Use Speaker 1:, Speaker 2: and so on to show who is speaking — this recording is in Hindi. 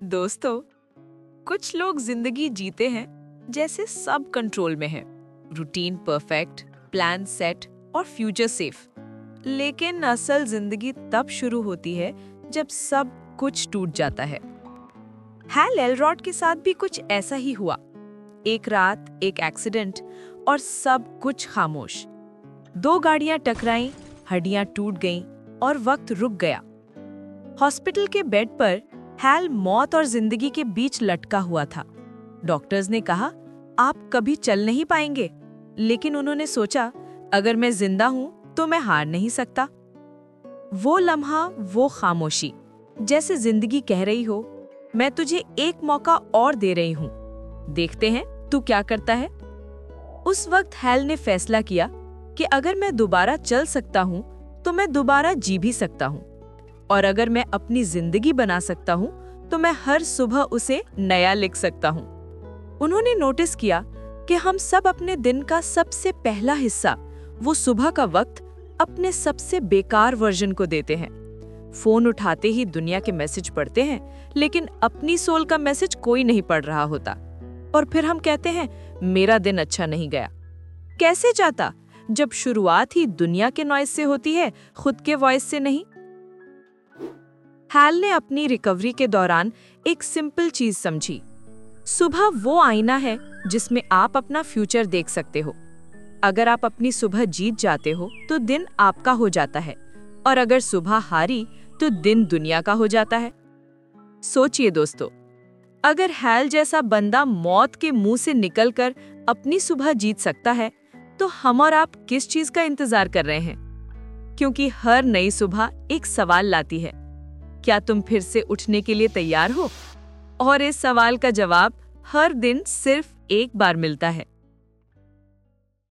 Speaker 1: दोस्तों, कुछ लोग ज़िंदगी जीते हैं जैसे सब कंट्रोल में है। रूटीन परफेक्ट प्लान सेट और फ्यूचर सेफ़ लेकिन असल ज़िंदगी तब शुरू होती है जब सब कुछ टूट जाता है। हैल एलरॉड के साथ भी कुछ ऐसा ही हुआ। एक रात, एक एक्सीडेंट और सब कुछ खामोश। दो गाड़ियाँ टकराईं, हड्डियाँ टूट गईं और वक्त रुक गया। हॉस्पिटल के बेड पर हैल मौत और ज़िंदगी के बीच लटका हुआ था। डॉक्टर्स ने कहा, आप कभी चल नहीं पाएँगे। लेकिन उन्होंने सोचा, अगर मैं ज़िंदा हूँ तो मैं हार नहीं सकता। वो लम्हा, वो खामोशी। जैसे ज़िंदगी कह रही हो, मैं तुझे एक मौका और दे रही हूँ। देखते हैं, तू क्या करता है? उस वक्त हैल ने फैसला किया कि अगर मैं दोबारा चल सकता हूँ तो मैं दोबारा जी भी सकता हूँ। और अगर मैं अपनी ज़िंदगी बना सकता हूँ तो मैं हर सुबह उसे नया लिख सकता हूँ। उन्होंने नोटिस किया कि हम सब अपने दिन का सबसे पहला हिस्सा, वो सुबह का वक्त, अपने सबसे बेकार वर्जन को देते हैं। फ़ोन उठाते ही दुनिया के मैसेज पढ़ते हैं, लेकिन अपनी सोल का मैसेज कोई नहीं पढ़ रहा होता। और फिर हम कहते हैं, मेरा दिन अच्छा नहीं गया। कैसे जाता? जब शुरुआत ही दुनिया के नॉइस से होती है, खुद के वॉइस से नहीं। हैल ने अपनी रिकवरी के दौरान एक सिंपल चीज़ समझी। सुबह वो आईना है जिसमें आप अपना फ्यूचर देख सकते हो। अगर आप अपनी सुबह जीत जाते हो तो दिन आपका हो जाता है। और अगर सुबह हारी तो दिन दुनिया का हो जाता है। सोचिए दोस्तों, अगर हैल जैसा बंदा मौत के मुँह से निकलकर अपनी सुबह जीत सकता है तो हम और आप किस चीज़ का इंतज़ार कर रहे हैं? क्योंकि हर नई सुबह एक सवाल लाती है। क्या तुम फिर से उठने के लिए तैयार हो? और इस सवाल का जवाब हर दिन सिर्फ़ एक बार मिलता है।